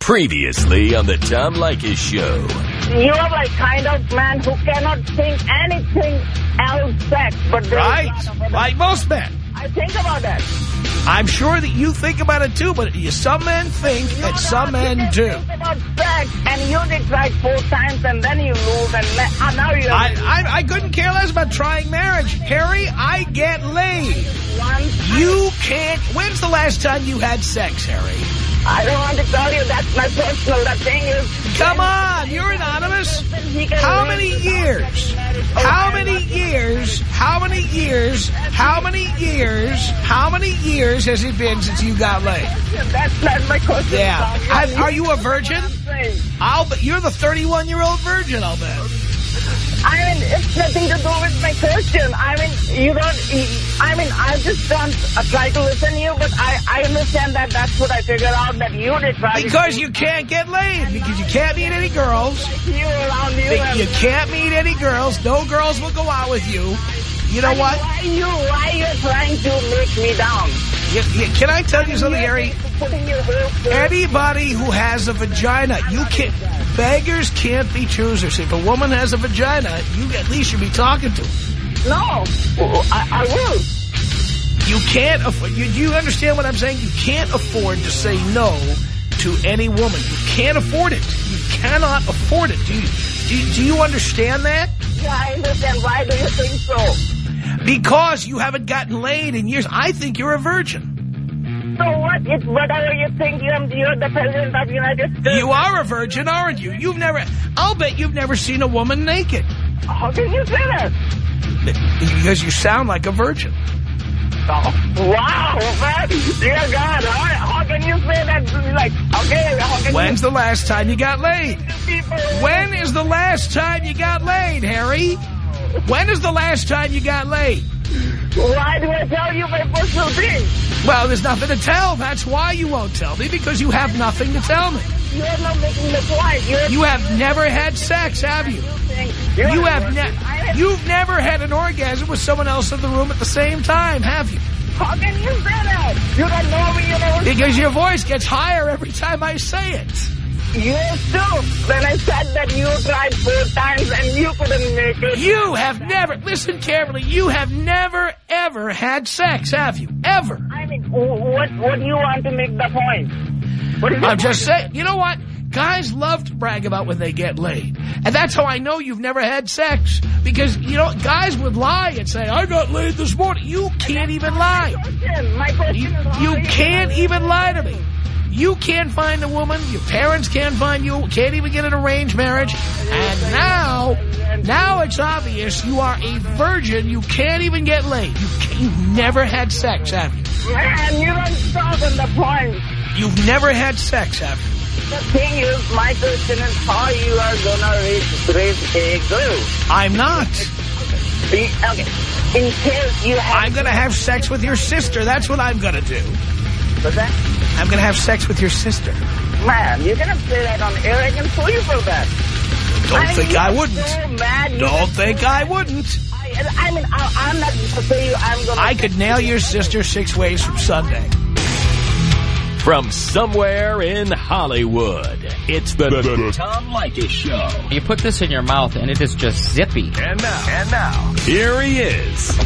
Previously on the Tom Leykis Show. You are like kind of man who cannot think anything else sex but this Right? Like most men. I think about that. I'm sure that you think about it too, but some men think You and some know, you men do. think about sex and you did try four times and then you lose and uh, now you're I, I, I couldn't care less about trying marriage. Harry, I get laid. once. You can't... When's the last time you had sex, Harry? I don't want to tell you that's my personal. The thing is... Come on, you're anonymous. How many years? How many years? How many years? How many years? How many years has it been since you got laid? That's not my question. Yeah. I- are you a virgin? I'll you're the 31-year-old virgin, I'll bet. I mean, it's nothing to do with my question. I mean, you don't, I mean, I just don't try to listen to you, but I, I understand that that's what I figured out, that you did try Because you can't get laid. Because you can't meet any girls. you around you. You can't meet any girls. No girls will go out with you. You know what? Why you, why you trying to make me down? You, you, can I tell you something, Harry? Putting your whole Anybody who has a vagina, you can't... Beggars can't be choosers. If a woman has a vagina, you at least should be talking to her. No, I, I will. You can't afford... You, do you understand what I'm saying? You can't afford to say no to any woman. You can't afford it. You cannot afford it. Do you, do, do you understand that? Yeah, I understand. Why do you think so? Because you haven't gotten laid in years. I think you're a virgin. So what? It's whatever you think. You're, you're the president of the United States. You are a virgin, aren't you? You've never... I'll bet you've never seen a woman naked. How can you say that? Because you sound like a virgin. Oh, wow, man. Dear God, how, how can you say that? Like, okay, how can When's the last time you got laid? When is the last time you got laid, Harry? When is the last time you got laid? Why do I tell you my personal thing? Well, there's nothing to tell. That's why you won't tell me, because you have nothing to tell me. You're not making the point. You're You have never had sex, have you? You have ne you've never had an orgasm with someone else in the room at the same time, have you? How can you say that? You don't know me, you know... Because your voice gets higher every time I say it. You too. When I said that you tried four times and you couldn't make it. You have never, listen carefully, you have never, ever had sex, have you? Ever. I mean, what what do you want to make the point? What is I'm just saying, you know what? Guys love to brag about when they get laid. And that's how I know you've never had sex. Because, you know, guys would lie and say, I got laid this morning. You can't even lie. Question. My question You, you can't even lie to me. You can't find a woman. Your parents can't find you. Can't even get an arranged marriage. And now, now it's obvious you are a virgin. You can't even get laid. You you've never had sex, have you? Man, you don't stop on the point. You've never had sex, have you? The thing is, my question is how you are gonna raise, raise a girl. I'm not. Okay. In case you have... I'm going to have sex with your sister. That's what I'm going to do. What's that? I'm going to have sex with your sister. Man, you're going to say that on air. I can sue you for that. Don't I think mean, I wouldn't. So mad. Don't think I wouldn't. I, I mean, I, I'm not going to say you. I'm going to... I could nail your sister six ways from Sunday. From somewhere in Hollywood, it's the, the Tom Leykis Show. You put this in your mouth and it is just zippy. And now, and now, here he is,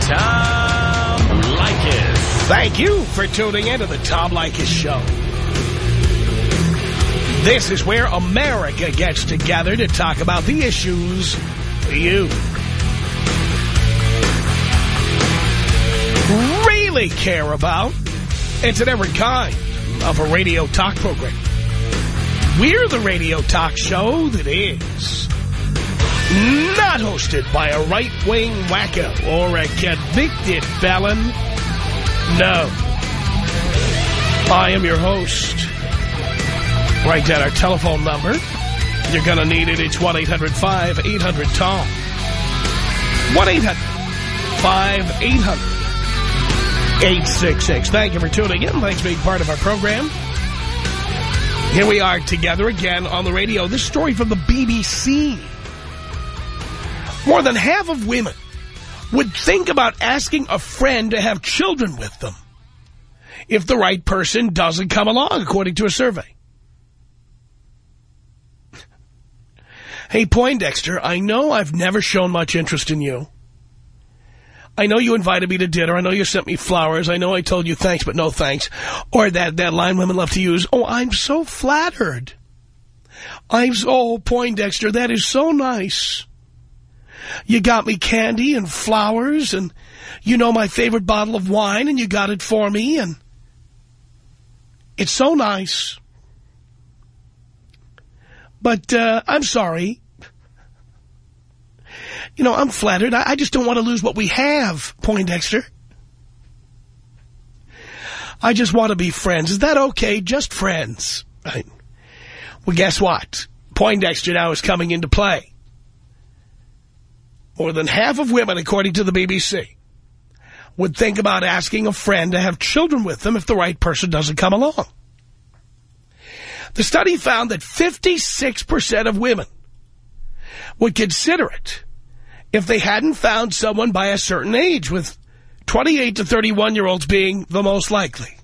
Tom Leykis. Thank you for tuning in to the Tom Leykis Show. This is where America gets together to talk about the issues you really care about. It's in every kind of a radio talk program. We're the radio talk show that is not hosted by a right-wing wacko or a convicted felon. No. I am your host. Write down our telephone number. You're going to need it. It's 1-800-5800-TOM. 1-800-5800-866. Thank you for tuning in. Thanks for being part of our program. Here we are together again on the radio. This story from the BBC. More than half of women would think about asking a friend to have children with them if the right person doesn't come along, according to a survey. hey, Poindexter, I know I've never shown much interest in you. I know you invited me to dinner. I know you sent me flowers. I know I told you thanks, but no thanks. Or that, that line women love to use, oh, I'm so flattered. I'm so, oh, Poindexter, that is so nice. You got me candy and flowers and you know my favorite bottle of wine and you got it for me and it's so nice. But uh, I'm sorry. You know, I'm flattered. I, I just don't want to lose what we have, Poindexter. I just want to be friends. Is that okay? Just friends. Right. Well, guess what? Poindexter now is coming into play. More than half of women, according to the BBC, would think about asking a friend to have children with them if the right person doesn't come along. The study found that 56% of women would consider it if they hadn't found someone by a certain age, with 28 to 31-year-olds being the most likely.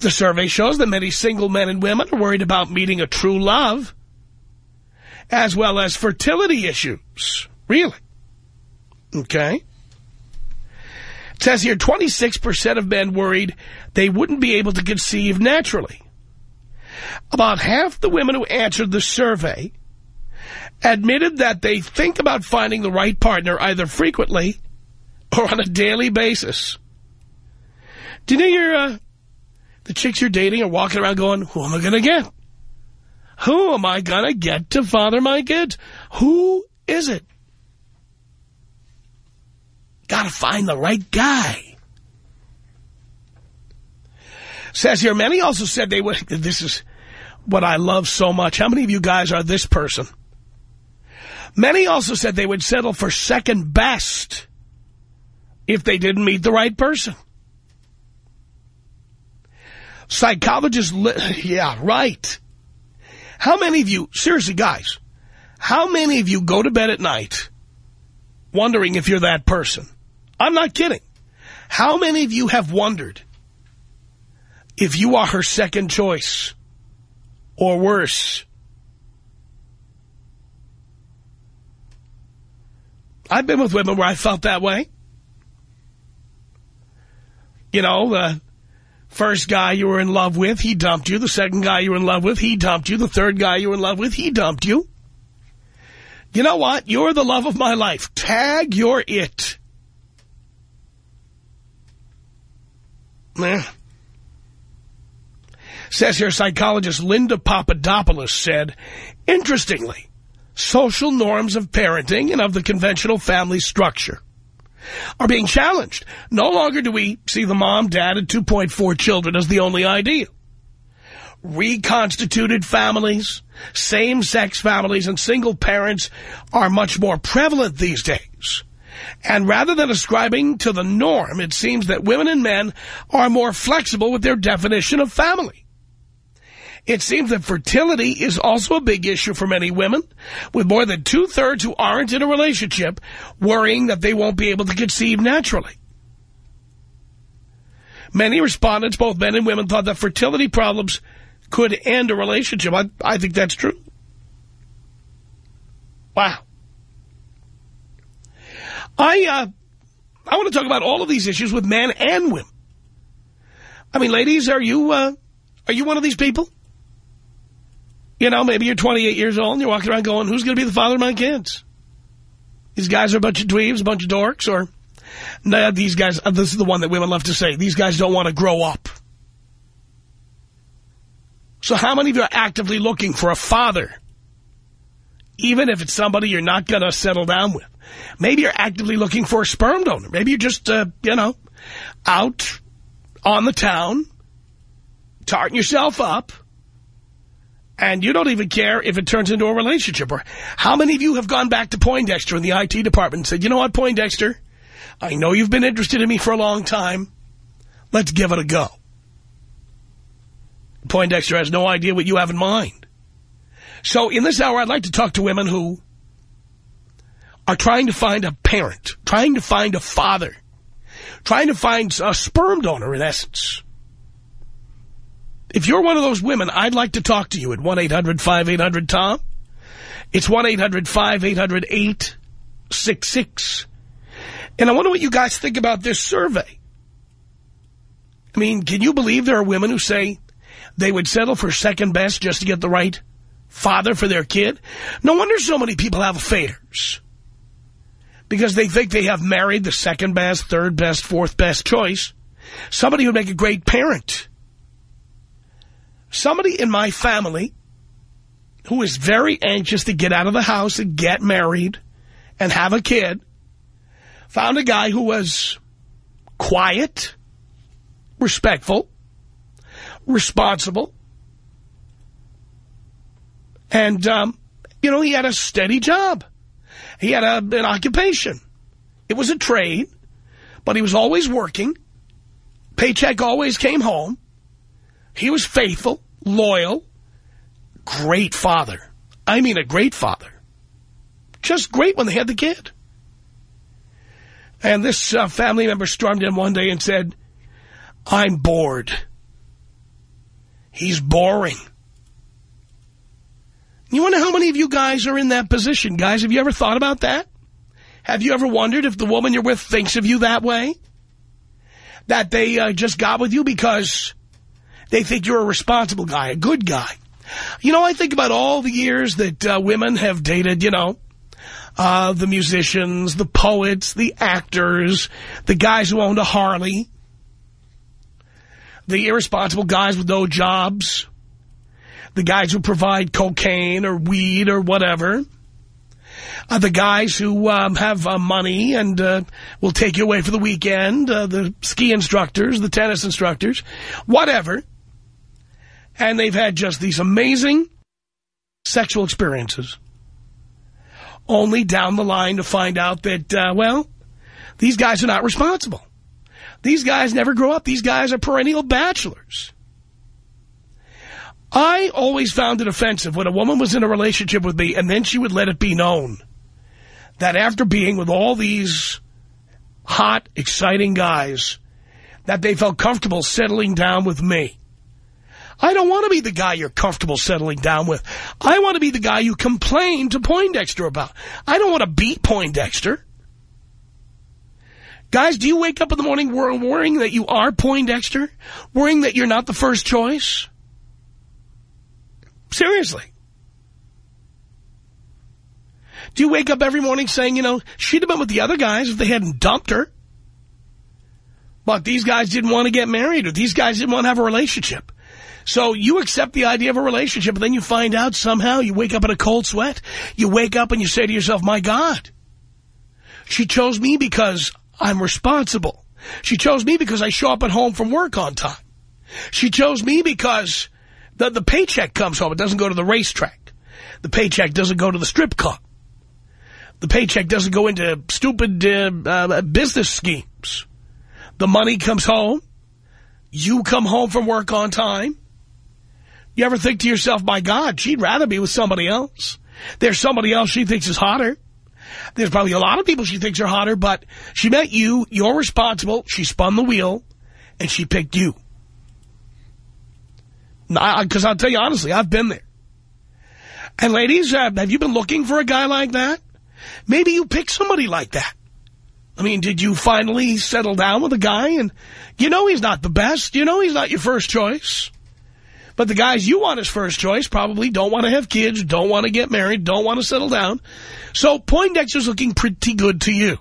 The survey shows that many single men and women are worried about meeting a true love, as well as fertility issues. Really? Okay. It says here 26% of men worried they wouldn't be able to conceive naturally. About half the women who answered the survey admitted that they think about finding the right partner either frequently or on a daily basis. Do you know your, uh, the chicks you're dating are walking around going, who am I going to get? Who am I going to get to father my kids? Who is it? Got to find the right guy. Says here, many also said they would, this is what I love so much. How many of you guys are this person? Many also said they would settle for second best if they didn't meet the right person. Psychologists, yeah, right. How many of you, seriously guys, how many of you go to bed at night wondering if you're that person? I'm not kidding. How many of you have wondered if you are her second choice or worse? I've been with women where I felt that way. You know, the first guy you were in love with, he dumped you. The second guy you were in love with, he dumped you. The third guy you were in love with, he dumped you. You know what? You're the love of my life. Tag, you're it. Eh. Says here, psychologist Linda Papadopoulos said, interestingly, social norms of parenting and of the conventional family structure are being challenged. No longer do we see the mom, dad, and 2.4 children as the only ideal. Reconstituted families, same-sex families, and single parents are much more prevalent these days. And rather than ascribing to the norm, it seems that women and men are more flexible with their definition of family. It seems that fertility is also a big issue for many women, with more than two-thirds who aren't in a relationship worrying that they won't be able to conceive naturally. Many respondents, both men and women, thought that fertility problems could end a relationship. I, I think that's true. Wow. I, uh, I want to talk about all of these issues with men and women. I mean, ladies, are you, uh, are you one of these people? You know, maybe you're 28 years old and you're walking around going, who's going to be the father of my kids? These guys are a bunch of dweebs, a bunch of dorks, or no, these guys, uh, this is the one that women love to say, these guys don't want to grow up. So how many of you are actively looking for a father? Even if it's somebody you're not going to settle down with. Maybe you're actively looking for a sperm donor. Maybe you're just, uh, you know, out on the town, tarting yourself up, and you don't even care if it turns into a relationship. Or how many of you have gone back to Poindexter in the IT department and said, you know what, Poindexter, I know you've been interested in me for a long time. Let's give it a go. Poindexter has no idea what you have in mind. So in this hour, I'd like to talk to women who are trying to find a parent, trying to find a father, trying to find a sperm donor, in essence. If you're one of those women, I'd like to talk to you at 1-800-5800-TOM. It's 1-800-5800-866. And I wonder what you guys think about this survey. I mean, can you believe there are women who say they would settle for second best just to get the right father for their kid? No wonder so many people have affairs. Because they think they have married the second best, third best, fourth best choice. Somebody who would make a great parent. Somebody in my family who is very anxious to get out of the house and get married and have a kid found a guy who was quiet, respectful, responsible, and, um, you know, he had a steady job. He had a, an occupation. It was a trade, but he was always working. Paycheck always came home. He was faithful, loyal, great father. I mean a great father. Just great when they had the kid. And this uh, family member stormed in one day and said, I'm bored. He's boring. You wonder how many of you guys are in that position? Guys, have you ever thought about that? Have you ever wondered if the woman you're with thinks of you that way? That they uh, just got with you because they think you're a responsible guy, a good guy. You know, I think about all the years that uh, women have dated, you know, uh, the musicians, the poets, the actors, the guys who owned a Harley, the irresponsible guys with no jobs, the guys who provide cocaine or weed or whatever, uh, the guys who um, have uh, money and uh, will take you away for the weekend, uh, the ski instructors, the tennis instructors, whatever. And they've had just these amazing sexual experiences. Only down the line to find out that, uh, well, these guys are not responsible. These guys never grow up. These guys are perennial bachelors. I always found it offensive when a woman was in a relationship with me and then she would let it be known that after being with all these hot, exciting guys, that they felt comfortable settling down with me. I don't want to be the guy you're comfortable settling down with. I want to be the guy you complain to Poindexter about. I don't want to beat Poindexter. Guys, do you wake up in the morning worrying that you are Poindexter? Worrying that you're not the first choice? Seriously. Do you wake up every morning saying, you know, she'd have been with the other guys if they hadn't dumped her? But these guys didn't want to get married or these guys didn't want to have a relationship. So you accept the idea of a relationship, and then you find out somehow you wake up in a cold sweat. You wake up and you say to yourself, my God, she chose me because I'm responsible. She chose me because I show up at home from work on time. She chose me because the, the paycheck comes home. It doesn't go to the racetrack. The paycheck doesn't go to the strip club. The paycheck doesn't go into stupid uh, uh, business schemes. The money comes home. You come home from work on time. You ever think to yourself, my God, she'd rather be with somebody else. There's somebody else she thinks is hotter. There's probably a lot of people she thinks are hotter, but she met you, you're responsible, she spun the wheel, and she picked you. Because I'll tell you honestly, I've been there. And ladies, uh, have you been looking for a guy like that? Maybe you pick somebody like that. I mean, did you finally settle down with a guy and you know he's not the best, you know he's not your first choice. But the guys you want as first choice probably don't want to have kids, don't want to get married, don't want to settle down. So Poindexter's looking pretty good to you.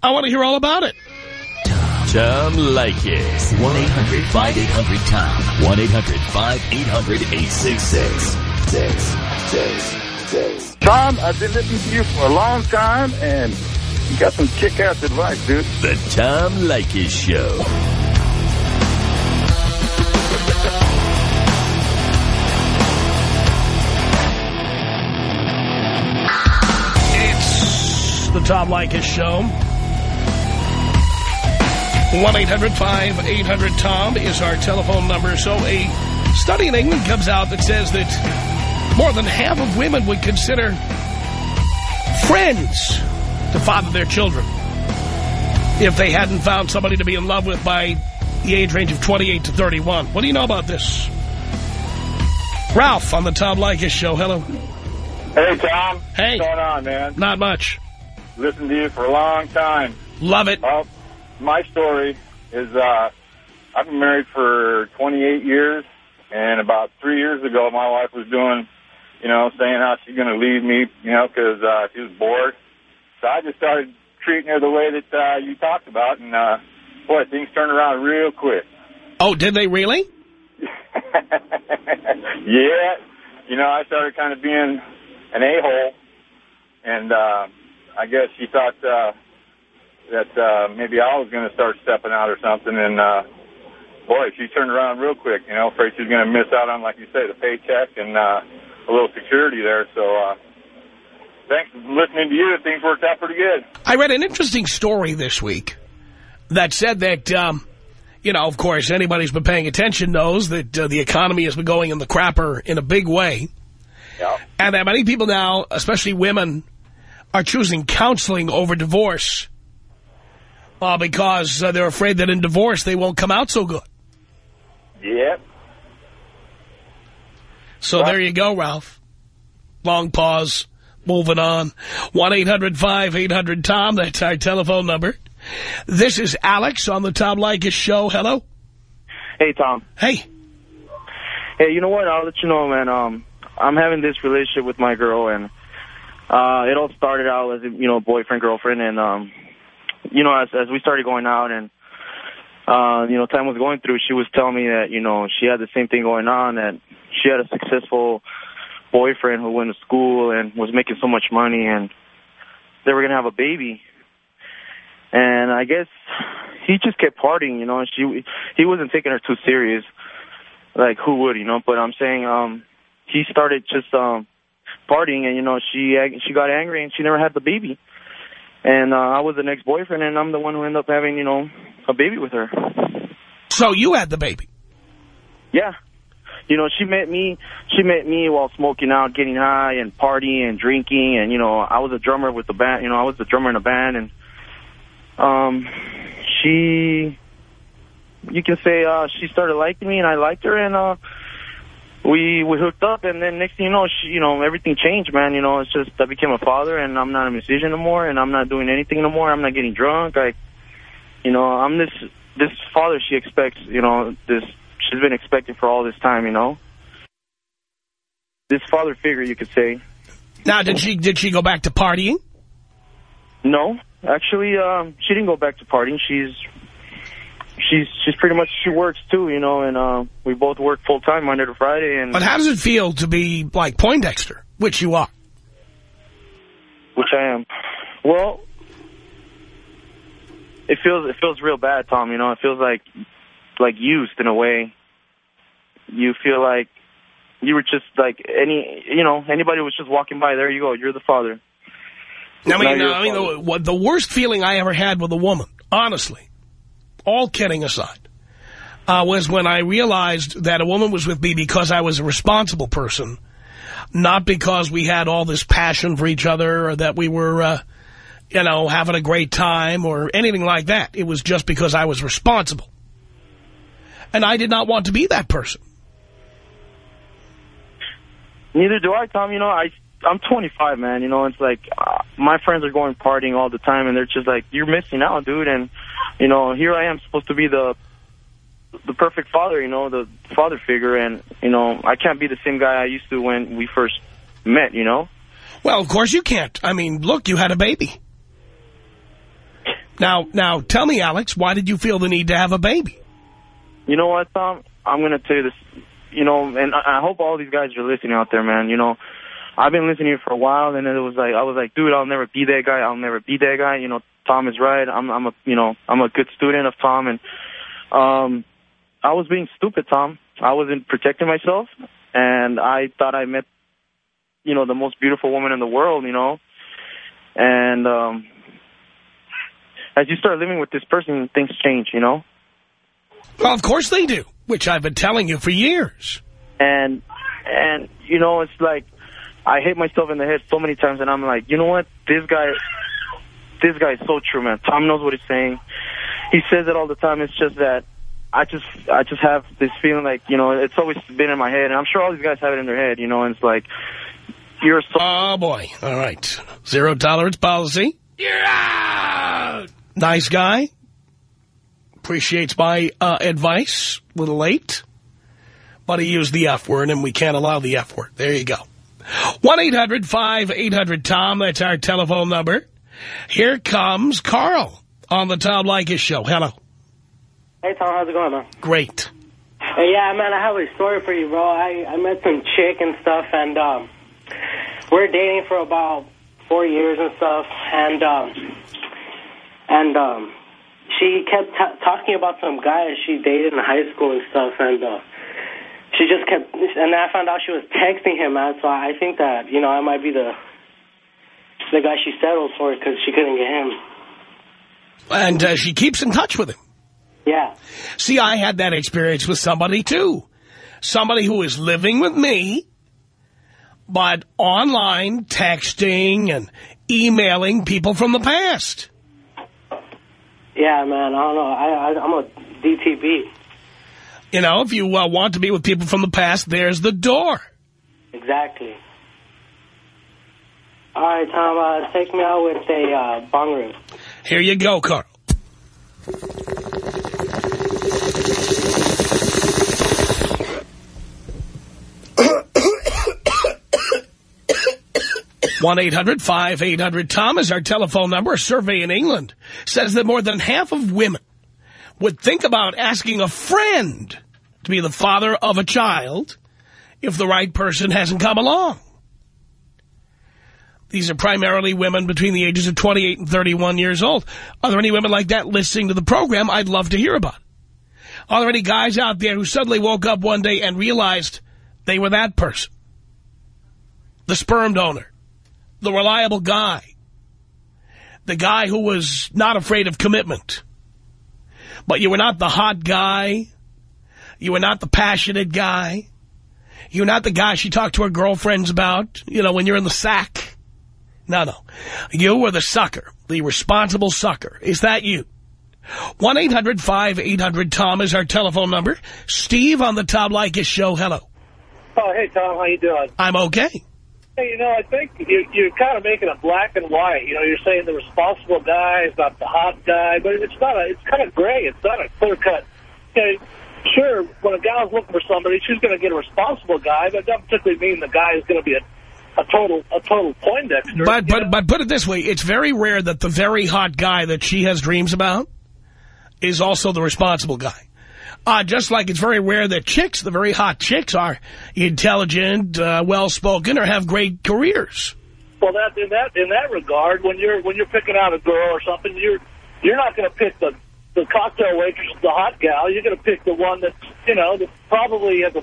I want to hear all about it. Tom Leykis. 1-800-5800-TOM. 1-800-5800-866. Tom, I've been listening to you for a long time, and you got some kick-ass advice, dude. The Tom Leykis Show. It's the Tom Leykis Show. 1-800-5800-TOM is our telephone number. So a study in England comes out that says that more than half of women would consider friends to father their children if they hadn't found somebody to be in love with by the age range of 28 to 31. What do you know about this? Ralph on the Tom Leykis Show. Hello. Hey, Tom. Hey. What's going on, man? Not much. Listened to you for a long time. Love it. Well, my story is uh, I've been married for 28 years, and about three years ago, my wife was doing, you know, saying how she's going to leave me, you know, because uh, she was bored. So I just started treating her the way that uh, you talked about, and uh, boy, things turned around real quick. Oh, did they really? yeah, you know, I started kind of being an a-hole, and uh, I guess she thought uh, that uh, maybe I was going to start stepping out or something, and uh, boy, she turned around real quick. You know, afraid she's going to miss out on, like you say, the paycheck and uh, a little security there. So, uh, thanks for listening to you. Things worked out pretty good. I read an interesting story this week that said that, um, you know, of course, anybody who's been paying attention knows that uh, the economy has been going in the crapper in a big way. Yeah. And that many people now, especially women, are choosing counseling over divorce uh, because uh, they're afraid that in divorce they won't come out so good. Yeah. So there you go, Ralph. Long pause. Moving on. 1-800-5800-TOM. That's our telephone number. This is Alex on the Tom Leykis show. Hello. Hey, Tom. Hey. Hey, you know what? I'll let you know, man. Um, I'm having this relationship with my girl, and uh, it all started out as, you know, boyfriend, girlfriend, and, um, you know, as, as we started going out and, uh, you know, time was going through, she was telling me that, you know, she had the same thing going on, that she had a successful boyfriend who went to school and was making so much money, and they were going to have a baby. And I guess he just kept partying, you know, and she, he wasn't taking her too serious. Like, who would, you know? But I'm saying, um, he started just, um, partying and, you know, she, she got angry and she never had the baby. And, uh, I was the next boyfriend and I'm the one who ended up having, you know, a baby with her. So you had the baby. Yeah. You know, she met me, she met me while smoking out, getting high and partying and drinking. And, you know, I was a drummer with the band, you know, I was a drummer in a band and, um, she, you can say, uh, she started liking me and I liked her and, uh, we, we hooked up and then next thing you know, she, you know, everything changed, man. You know, it's just, I became a father and I'm not a musician anymore and I'm not doing anything anymore. I'm not getting drunk. I, you know, I'm this, this father she expects, you know, this, she's been expecting for all this time, you know. This father figure, you could say. Now, did she did she go back to partying? No, actually, um, she didn't go back to partying. She's she's she's pretty much she works too, you know, and uh, we both work full time Monday to Friday. And But how does it feel to be like Poindexter, which you are? which I am. Well, it feels it feels real bad, Tom. You know, it feels like like used in a way. You feel like you were just like any, you know, anybody was just walking by. There you go. You're the father. I Now mean, you're I mean, father. the, what, the worst feeling I ever had with a woman, honestly, all kidding aside, uh, was when I realized that a woman was with me because I was a responsible person, not because we had all this passion for each other or that we were, uh, you know, having a great time or anything like that. It was just because I was responsible. And I did not want to be that person. Neither do I, Tom. You know, I I'm 25, man. You know, it's like uh, my friends are going partying all the time, and they're just like, "You're missing out, dude." And you know, here I am supposed to be the the perfect father. You know, the father figure, and you know, I can't be the same guy I used to when we first met. You know. Well, of course you can't. I mean, look, you had a baby. Now, now, tell me, Alex, why did you feel the need to have a baby? You know what, Tom? I'm gonna tell you this. You know, and I I hope all these guys are listening out there, man. You know, I've been listening for a while, and it was like I was like, dude, I'll never be that guy. I'll never be that guy. You know, Tom is right. I'm, I'm a, you know, I'm a good student of Tom, and um, I was being stupid, Tom. I wasn't protecting myself, and I thought I met, you know, the most beautiful woman in the world. You know, and um, as you start living with this person, things change. You know. Well, of course they do, which I've been telling you for years. and and you know it's like I hit myself in the head so many times, and I'm like, you know what, this guy, this guy is so true, man. Tom knows what he's saying. He says it all the time. It's just that I just I just have this feeling like you know it's always been in my head, and I'm sure all these guys have it in their head, you know. And it's like you're so... Oh, boy. All right. Zero tolerance policy. You're out! Nice guy. Appreciates my uh, advice. A little late. But he used the F word, and we can't allow the F word. There you go. 1-800-5800-TOM. That's our telephone number. Here comes Carl on the Tom Leykis show. Hello. Hey, Tom. How's it going, man? Great. Hey, yeah, man, I have a story for you, bro. I, I met some chick and stuff, and um, we're dating for about four years and stuff, and um, and um, she kept talking about some guy she dated in high school and stuff, and uh, she just kept, and I found out she was texting him, man, so I think that, you know, I might be the the guy she settled for because she couldn't get him. And uh, she keeps in touch with him. Yeah. See, I had that experience with somebody, too. Somebody who is living with me, but online texting and emailing people from the past. Yeah, man, I don't know. I, I, I'm a DTB. You know, if you uh, want to be with people from the past, there's the door. Exactly. All right, Tom, uh, take me out with a uh, bong rip. Here you go, Carl. One 800 tom is our telephone number. A survey in England says that more than half of women would think about asking a friend to be the father of a child if the right person hasn't come along. These are primarily women between the ages of 28 and 31 years old. Are there any women like that listening to the program? I'd love to hear about it. Are there any guys out there who suddenly woke up one day and realized they were that person? The sperm donor. The reliable guy. The guy who was not afraid of commitment. But you were not the hot guy. You were not the passionate guy. You're not the guy she talked to her girlfriends about, you know, when you're in the sack. No, no. You were the sucker, the responsible sucker. Is that you? 1-800-5800-TOM is our telephone number. Steve on the Tom Leykis show. Hello. Oh, hey, Tom. How you doing? I'm okay. You know, I think you, you're kind of making it black and white. You know, you're saying the responsible guy is not the hot guy, but it's not a, it's kind of gray. It's not a clear cut. You know, sure, when a gal's looking for somebody, she's going to get a responsible guy, but that doesn't particularly mean the guy is going to be a a total a total Poindexter. But but but put it this way: it's very rare that the very hot guy that she has dreams about is also the responsible guy. Uh, just like it's very rare that chicks, the very hot chicks, are intelligent, uh, well-spoken, or have great careers. Well, that in that in that regard, when you're when you're picking out a girl or something, you're you're not going to pick the the cocktail waitress, the hot gal. You're going to pick the one that's you know that probably has a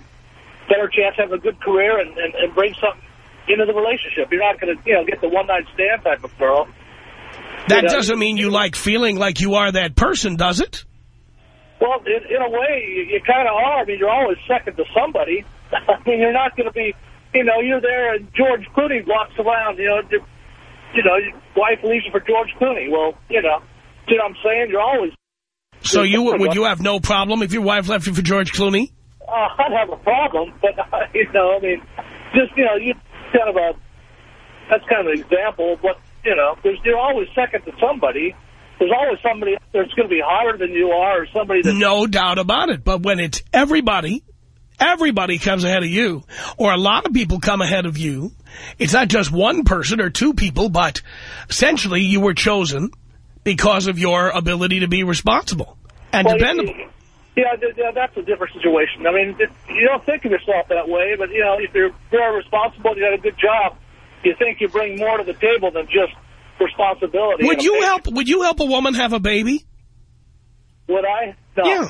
better chance of having a good career and and, and bring something into the relationship. You're not going to, you know, get the one-night stand type of girl. That you know, doesn't mean you like feeling like you are that person, does it? Well, in, in a way, you, you kind of are. I mean, you're always second to somebody. I mean, you're not going to be, you know, you're there and George Clooney walks around, you know, you know, your wife leaves you for George Clooney. Well, you know, you know what I'm saying? You're always... So you would you have no problem if your wife left you for George Clooney? Uh, I'd have a problem, but, uh, you know, I mean, just, you know, you kind of a, that's kind of an example But you know, there's, you're always second to somebody. There's always somebody that's going to be hotter than you are or somebody that... No doubt about it. But when it's everybody, everybody comes ahead of you, or a lot of people come ahead of you, it's not just one person or two people, but essentially you were chosen because of your ability to be responsible and well, dependable. Yeah, yeah, that's a different situation. I mean, you don't think of yourself that way, but, you know, if you're very responsible, you got a good job, you think you bring more to the table than just responsibility. Would you help Would you help a woman have a baby? Would I? No. Yeah.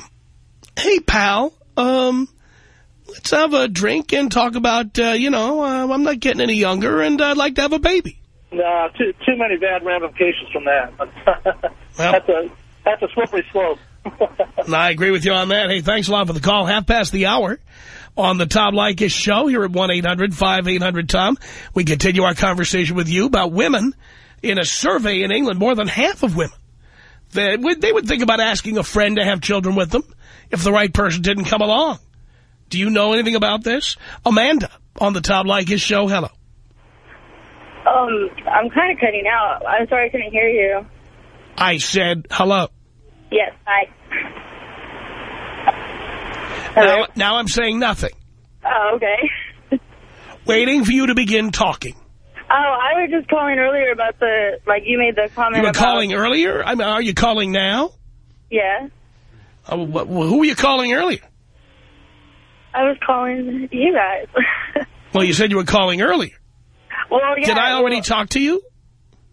Hey, pal, um, let's have a drink and talk about, uh, you know, uh, I'm not getting any younger and I'd like to have a baby. No, too, too many bad ramifications from that. well, that's a that's a slippery slope. I agree with you on that. Hey, thanks a lot for the call. Half past the hour on the Tom Leykis show here at 1-800-5800-TOM. We continue our conversation with you about women. In a survey in England, more than half of women, they would, they would think about asking a friend to have children with them if the right person didn't come along. Do you know anything about this? Amanda on the Tom Leykis show. Hello. Um, I'm kind of cutting out. I'm sorry I couldn't hear you. I said hello. Yes, I. Now, now I'm saying nothing. Oh, okay. Waiting for you to begin talking. Oh, I was just calling earlier about the, like, you made the comment You were about... calling earlier? I mean, are you calling now? Yeah. Uh, wh who were you calling earlier? I was calling you guys. Well, you said you were calling earlier. well, yeah. Did I already well- talk to you?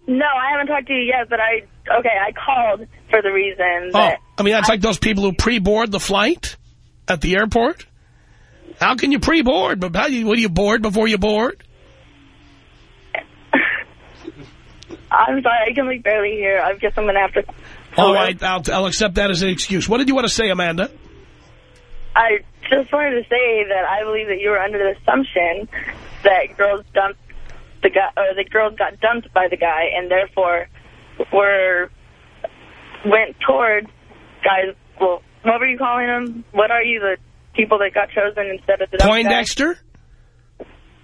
No, I haven't talked to you yet, but I, okay, I called for the reason Oh, that... I mean, that's like those people who pre-board the flight at the airport. How can you pre-board? But how you, what, are you board before you board? I'm sorry, I can like barely hear. I guess I'm going to have to... All right, I'll, I'll accept that as an excuse. What did you want to say, Amanda? I just wanted to say that I believe that you were under the assumption that girls dumped the guy, or the girls got dumped by the guy, and therefore were went toward guys. Well, what were you calling them? What are you, the people that got chosen instead of the dump guy? Poindexter?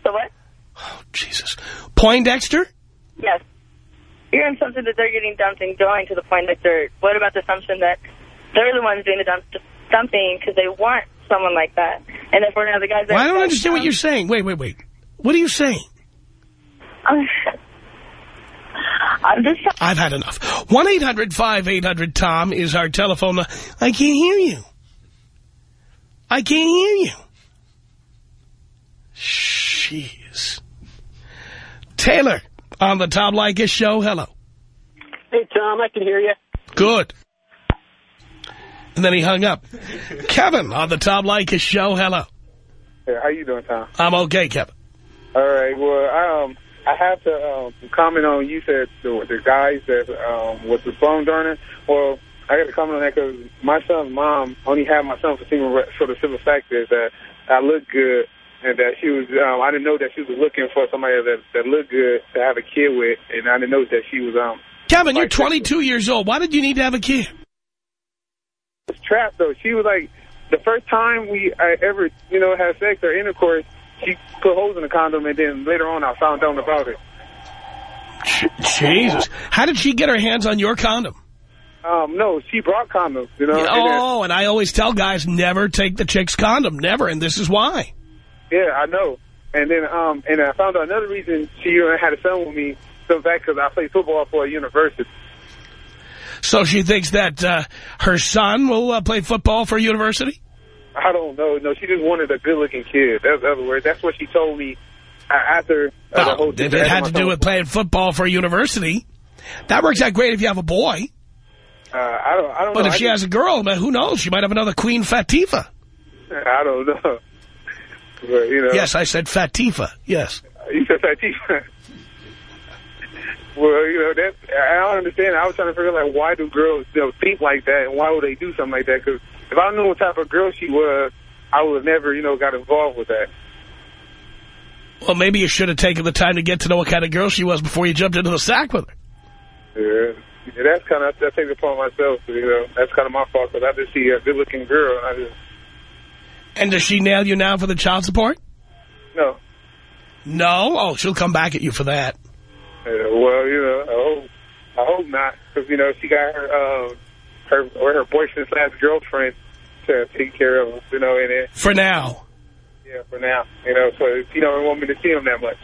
The what? Oh Jesus. Poindexter? Yes. You're in something that they're getting dumped and going to the point that they're. What about the assumption that they're the ones doing the dump, dumping because they want someone like that, and if we're now the guys that Well, I don't understand what you're saying. Wait, wait, wait. What are you saying? I'm just I've had enough. 1-800-5800-TOM is our telephone. I can't hear you. I can't hear you. Jeez. Taylor on the Tom Leykis show. Hello. Hey, Tom, I can hear you. Good. And then he hung up. Kevin on the Tom Leykis show. Hello. Hey, how you doing, Tom? I'm okay, Kevin. All right. Well, I, um, I have to um, comment on you said the, the guys that um, was the phone donor. Well, I got to comment on that because my son's mom only had my son for single for the simple fact is that I look good and that she was. Um, I didn't know that she was looking for somebody that that looked good to have a kid with, and I didn't know that she was um. Kevin, you're 22 years old. Why did you need to have a kid? It's trapped though. She was like the first time we I ever you know had sex or intercourse. She put holes in the condom, and then later on I found out about it. Jesus. How did she get her hands on your condom? Um, no, she brought condoms. You know. and then- Oh, and I always tell guys, never take the chick's condom. Never, and this is why. Yeah, I know. And then um, and I found out another reason she had a son with me. So back because I played football for a university. So she thinks that uh, her son will uh, play football for a university? I don't know. No, she just wanted a good-looking kid. That's the other word. That's what she told me uh, after uh, the whole. If it had to do with playing football for a university, that works out great if you have a boy. Uh, I don't. I don't But know. if I she just- has a girl, man, who knows? She might have another Queen Fatifa. I don't know. But you know. Yes, I said Fatifa. Yes. You said Fatifa. well, you know that I don't understand. I was trying to figure out like why do girls you know, think like that, and why would they do something like that? Because if I knew what type of girl she was, I would have never you know got involved with that. Well, maybe you should have taken the time to get to know what kind of girl she was before you jumped into the sack with her. Yeah. Yeah, that's kind of I take it upon myself. You know, that's kind of my fault because I just see a good-looking girl, and I just And does she nail you now for the child support? no. No? Oh, she'll come back at you for that. Uh, well, you know, I hope I hope not because you know she got her um her or her boyfriend slash girlfriend to take care of. You know, and it, For now. yeah, for now, you know, so she don't want me to see him that much.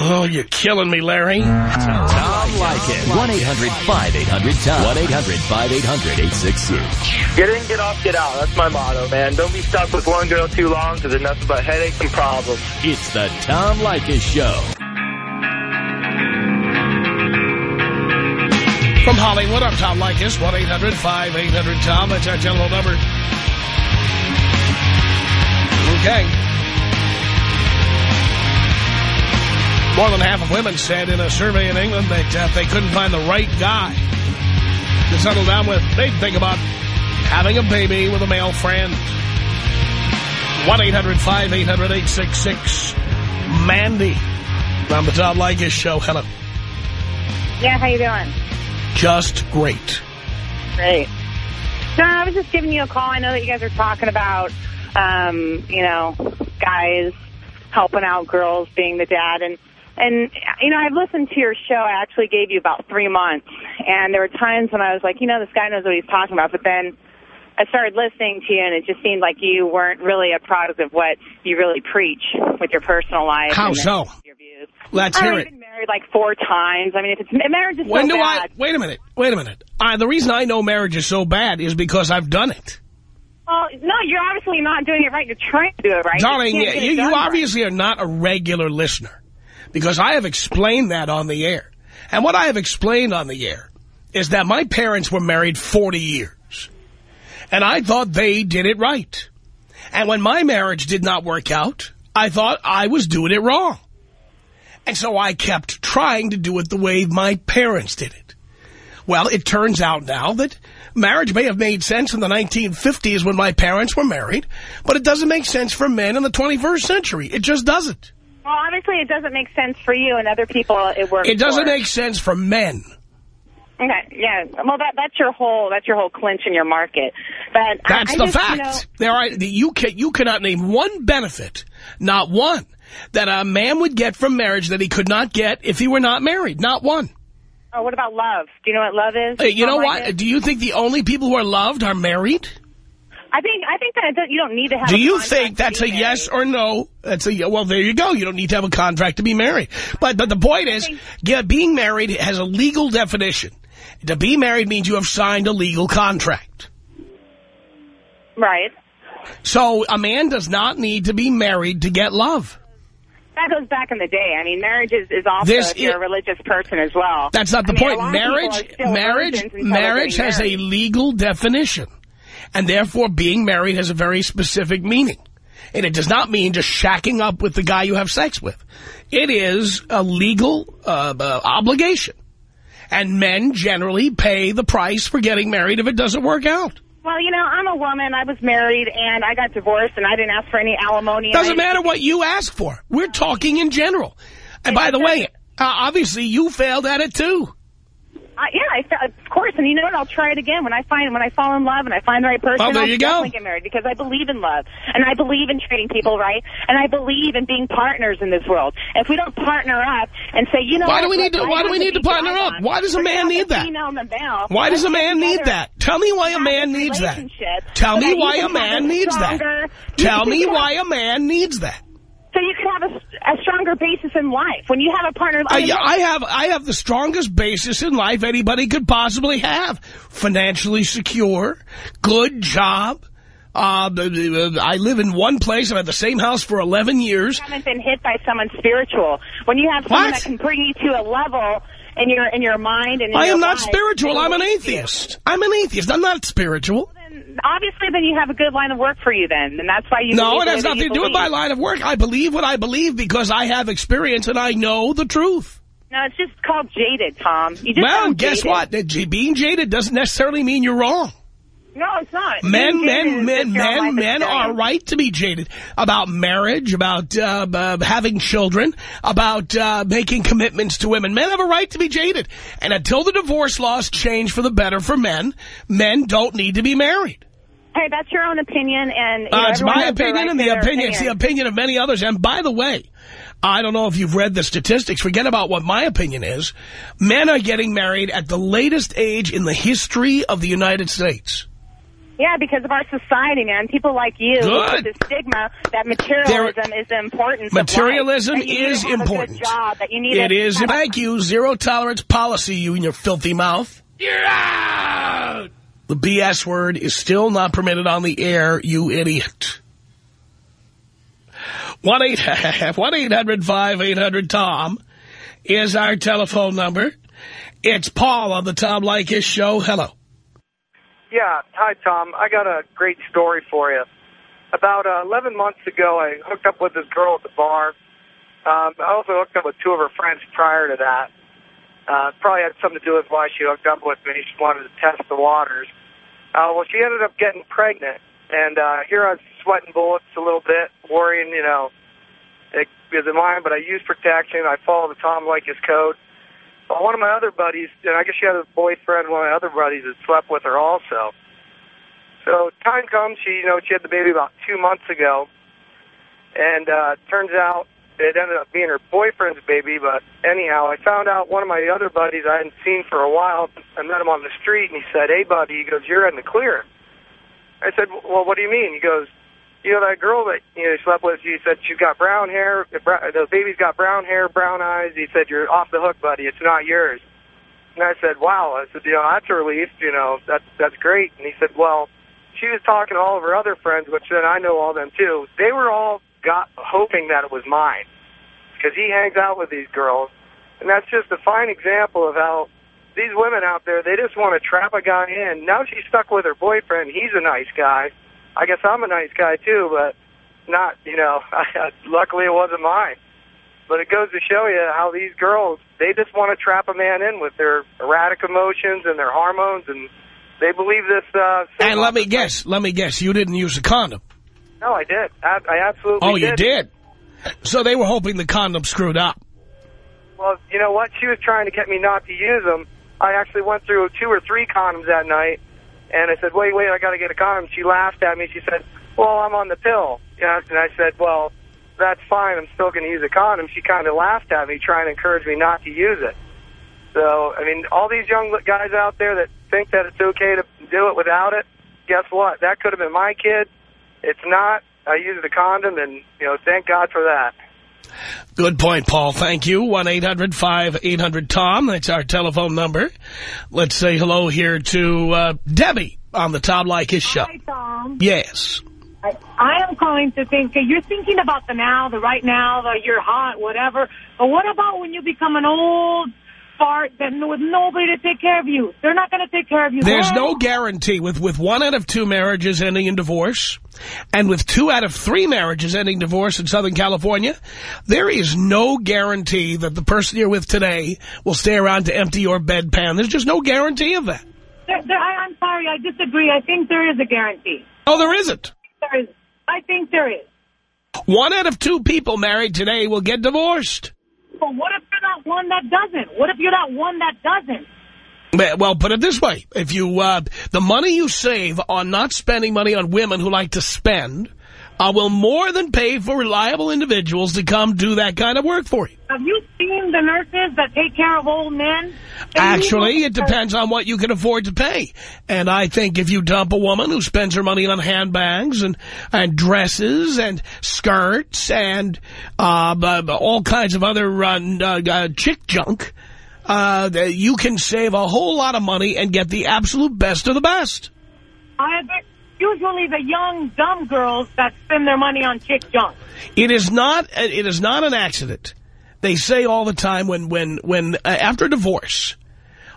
Oh, you're killing me, Larry. Tom Leykis. 1-800-5800-TOM. 1-800-5800-866. Get in, get off, get out. That's my motto, man. Don't be stuck with one girl too long because they're nothing but headaches and problems. It's the Tom Leykis Show. From Hollywood, I'm Tom Leykis, 1-800-5800-TOM. That's our telephone number. Okay. More than half of women said in a survey in England that uh, if they couldn't find the right guy to settle down with, they'd think about having a baby with a male friend. 1-800-5800-866. Mandy on the Tom Leykis Show. Hello. Yeah, how you doing? Just great. Great. No, I was just giving you a call. I know that you guys are talking about, um, you know, guys helping out girls being the dad. And And, you know, I've listened to your show. I actually gave you about three months. And there were times when I was like, you know, this guy knows what he's talking about. But then I started listening to you, and it just seemed like you weren't really a product of what you really preach with your personal life. How and so? Your views. Let's hear I've it. been married like four times. I mean, if it's marriage is When so do bad. I... Wait a minute. Wait a minute. Uh, the reason I know marriage is so bad is because I've done it. Well, no, you're obviously not doing it right. You're trying to do it right. You Darling, it you, you done right. obviously are not a regular listener because I have explained that on the air. And what I have explained on the air is that my parents were married 40 years. And I thought they did it right. And when my marriage did not work out, I thought I was doing it wrong. And so I kept trying to do it the way my parents did it. Well, it turns out now that marriage may have made sense in the 1950s when my parents were married, but it doesn't make sense for men in the 21st century. It just doesn't. Well, obviously it doesn't make sense for you and other people it works It doesn't for. make sense for men. Okay, yeah. Well, that that's your whole that's your whole clinch in your market. But That's I the just, fact. You know, there are you can you cannot name one benefit, not one, that a man would get from marriage that he could not get if he were not married. Not one. oh, what about love? Do you know what love is? Hey, you know what? Do you think the only people who are loved are married? I think I think that you don't need to have. A Do you think that's a be yes or no? That's a well. There you go. You don't need to have a contract to be married. But but the point is, yeah, being married has a legal definition. To be married means you have signed a legal contract. Right. So a man does not need to be married to get love. That goes back in the day. I mean, marriage is, is also This if you're i- a religious person as well. That's not the I mean, point. Marriage, marriage, virgins until they're marriage has a legal definition. And therefore being married has a very specific meaning. And it does not mean just shacking up with the guy you have sex with. It is a legal uh, uh, obligation. And men generally pay the price for getting married if it doesn't work out. Well, you know, I'm a woman. I was married, and I got divorced, and I didn't ask for any alimony. Doesn't matter what you ask for. We're talking in general. And by the way, uh, obviously you failed at it too. Uh, yeah, I, of course. And you know what? I'll try it again when I find when I fall in love and I find the right person. Well, there I'll you go. get married because I believe in love and I believe in treating people right and I believe in being partners in this world. If we don't partner up and say, you know, Why do we need to- why do we need to partner up? on. Why does a man need that? female and the male. Why does a man need that? Tell me why a man needs that. Tell me why a man needs that. Tell me why a man needs that. So you can have a, a stronger basis in life. When you have a partner... I, I have I have the strongest basis in life anybody could possibly have. Financially secure, good job. Uh, I live in one place. I've had the same house for 11 years. You haven't been hit by someone spiritual. When you have someone What? that can bring you to a level in your in your mind and in I am not life, spiritual. I'm an you. atheist. I'm an atheist. I'm not spiritual. Obviously, then you have a good line of work for you then, and that's why you No, it has nothing to do with my line of work. I believe what I believe because I have experience and I know the truth. No, it's just called jaded, Tom. You just Well, guess jaded. what? Being jaded doesn't necessarily mean you're wrong. No, it's not. Men, men, men, men, men are right to be jaded about marriage, about uh, uh, having children, about uh, making commitments to women. Men have a right to be jaded. And until the divorce laws change for the better for men, men don't need to be married. Hey, that's your own opinion, and you know, Uh, it's my opinion right and the opinion. It's the opinion of many others. And by the way, I don't know if you've read the statistics. Forget about what my opinion is. Men are getting married at the latest age in the history of the United States. Yeah, because of our society, man. People like you Good. the stigma that materialism is the importance of life, Materialism you is to have good important. job, that you need It to is. Thank you. Zero tolerance policy, you and your filthy mouth. You're out. The BS word is still not permitted on the air, you idiot. 1-800-5800-TOM is our telephone number. It's Paul on the Tom Leykis Show. Hello. Yeah. Hi, Tom. I got a great story for you. About uh, 11 months ago, I hooked up with this girl at the bar. Um, I also hooked up with two of her friends prior to that. Uh, probably had something to do with why she hooked up with me. She wanted to test the waters. Uh, well, she ended up getting pregnant. And uh, here I was sweating bullets a little bit, worrying, you know, it is in mine, but I use protection. I follow the Tom Leykis code. Well, one of my other buddies, and I guess she had a boyfriend, one of my other buddies that slept with her also. So time comes, she, you know, she had the baby about two months ago, and uh, turns out it ended up being her boyfriend's baby. But anyhow, I found out one of my other buddies I hadn't seen for a while. I met him on the street, and he said, "Hey, buddy," he goes, "You're in the clear." I said, "Well, what do you mean?" He goes, "You know that girl that you know slept with? He said she's got brown hair. The baby's got brown hair, brown eyes." He said, "You're off the hook, buddy. It's not yours." And I said, "Wow." I said, "You know, that's a relief. You know, that's that's great." And he said, "Well." She was talking to all of her other friends, which then I know all them too. They were all got hoping that it was mine because he hangs out with these girls, and that's just a fine example of how these women out there they just want to trap a guy in. Now she's stuck with her boyfriend. He's a nice guy. I guess I'm a nice guy too, but not you know. luckily, it wasn't mine. But it goes to show you how these girls they just want to trap a man in with their erratic emotions and their hormones and they believe this. Uh, and let me guess, let me guess, you didn't use a condom. No, I did. I, I absolutely Oh, did. you did? So they were hoping the condom screwed up. Well, you know what? She was trying to get me not to use them. I actually went through two or three condoms that night, and I said, wait, wait, I got to get a condom. She laughed at me. She said, well, I'm on the pill. Yeah, and I said, well, that's fine. I'm still going to use a condom. She kind of laughed at me, trying to encourage me not to use it. So, I mean, all these young guys out there that think that it's okay to do it without it, guess what? That could have been my kid. It's not. I used a condom, and, you know, thank God for that. Good point, Paul. Thank you. 1-800-5800-TOM. That's our telephone number. Let's say hello here to uh, Debbie on the Tom Leykis show. Hi, Tom. Yes. I, I am calling to think, you're thinking about the now, the right now, the you're hot, whatever. But what about when you become an old fart then with nobody to take care of you? They're not going to take care of you. There's no guarantee with, with one out of two marriages ending in divorce and with two out of three marriages ending divorce in Southern California, there is no guarantee that the person you're with today will stay around to empty your bedpan. There's just no guarantee of that. There, there, I, I'm sorry, I disagree. I think there is a guarantee. Oh, there isn't. There is. I think there is. One out of two people married today will get divorced. But what if you're not one that doesn't? What if you're not one that doesn't? Well, put it this way. If you, uh, the money you save on not spending money on women who like to spend uh, will more than pay for reliable individuals to come do that kind of work for you. Have you seen the nurses that take care of old men? Actually, it depends on what you can afford to pay. And I think if you dump a woman who spends her money on handbags and, and dresses and skirts and uh, uh, all kinds of other uh, uh, chick junk, uh, you can save a whole lot of money and get the absolute best of the best. I agree. Usually the young, dumb girls that spend their money on chick junk. It is not. It is not an accident. They say all the time when when when uh, after divorce,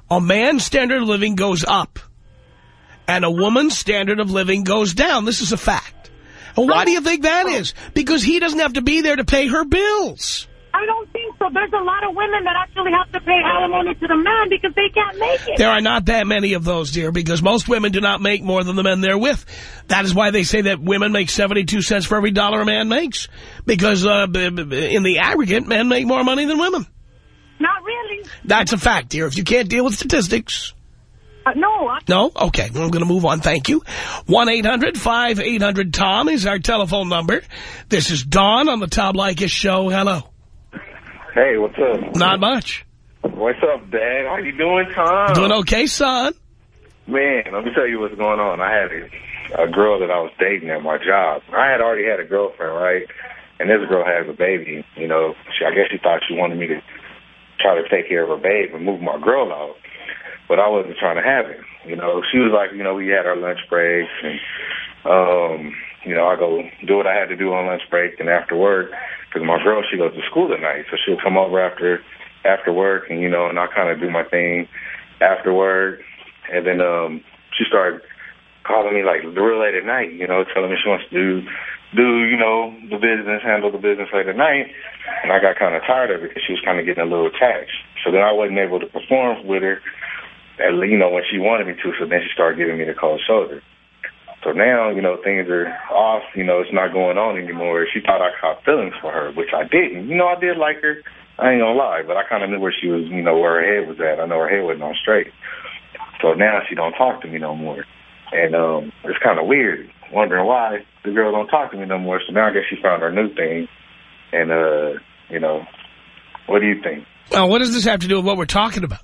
a man's standard of living goes up, and a woman's standard of living goes down. This is a fact. And why do you think that is? Because he doesn't have to be there to pay her bills. I don't think so. There's a lot of women that actually have to pay alimony to the man because they can't make it. There are not that many of those, dear, because most women do not make more than the men they're with. That is why they say that women make 72 cents for every dollar a man makes. Because uh, in the aggregate, men make more money than women. Not really. That's a fact, dear. If you can't deal with statistics. Uh, no. I No? Okay. Well, I'm going to move on. Thank you. 1-800-5800-TOM is our telephone number. This is Don on the Tom Leykis show. Hello. Hey, what's up? Not much. What's up, Dad? How you doing, Tom? Doing okay, son? Man, let me tell you what's going on. I had a, a girl that I was dating at my job. I had already had a girlfriend, right? And this girl has a baby. You know, she, I guess she thought she wanted me to try to take care of her babe and move my girl out. But I wasn't trying to have it. You know, she was like, you know, we had our lunch breaks and, um, you know, I go do what I had to do on lunch break and after work because my girl, she goes to school at night. So she'll come over after, after work and, you know, and I'll kind of do my thing after work. And then, um, she started calling me like real late at night, you know, telling me she wants to do, do, you know, the business, handle the business late at night. And I got kind of tired of it because she was kind of getting a little attached. So then I wasn't able to perform with her, at, you know, when she wanted me to. So then she started giving me the cold shoulder. So now, you know, things are off. You know, it's not going on anymore. She thought I caught feelings for her, which I didn't. You know, I did like her. I ain't gonna lie, but I kind of knew where she was, you know, where her head was at. I know her head wasn't on straight. So now she don't talk to me no more. And um it's kind of weird, wondering why the girl don't talk to me no more. So now I guess she found her new thing. And uh You know, what do you think? Well, what does this have to do with what we're talking about?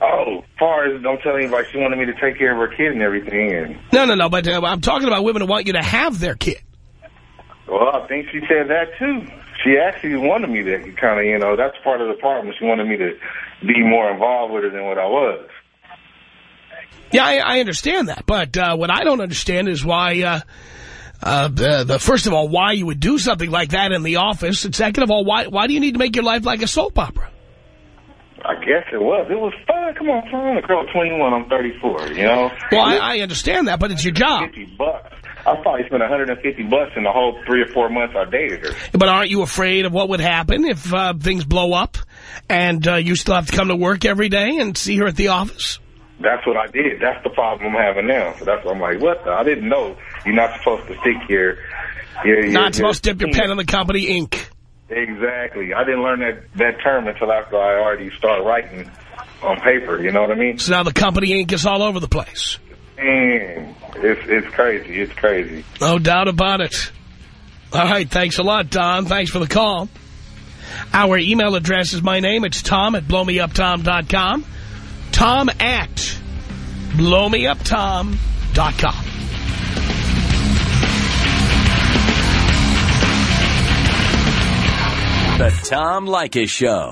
Oh, far as don't tell anybody she wanted me to take care of her kid and everything, and No, no, no, but uh, I'm talking about women who want you to have their kid. well, I think she said that too. She actually wanted me to kind of, you know, that's part of the problem. She wanted me to be more involved with her than what I was. Yeah, I, I understand that, but uh, what I don't understand is why, uh, uh, the, the first of all, why you would do something like that in the office, and second of all, why why do you need to make your life like a soap opera? I guess it was. It was fun. Come on, son. The girl 21, I'm 34, you know? Well, I, I understand that, but it's your job. 50 bucks. I probably spent 150 bucks in the whole three or four months I dated her. But aren't you afraid of what would happen if uh, things blow up and uh, you still have to come to work every day and see her at the office? That's what I did. That's the problem I'm having now. So that's why I'm like, what the? I didn't know you're not supposed to stick your... your, your Not supposed to dip your pen in the company ink. Exactly. I didn't learn that, that term until after I already started writing on paper. You know what I mean? So now the company ink is all over the place. Man, it's, it's crazy. It's crazy. No doubt about it. All right, thanks a lot, Don. Thanks for the call. Our email address is my name. It's Tom at blowmeuptom.com. Tom at blowmeuptom.com. The Tom Leykis Show.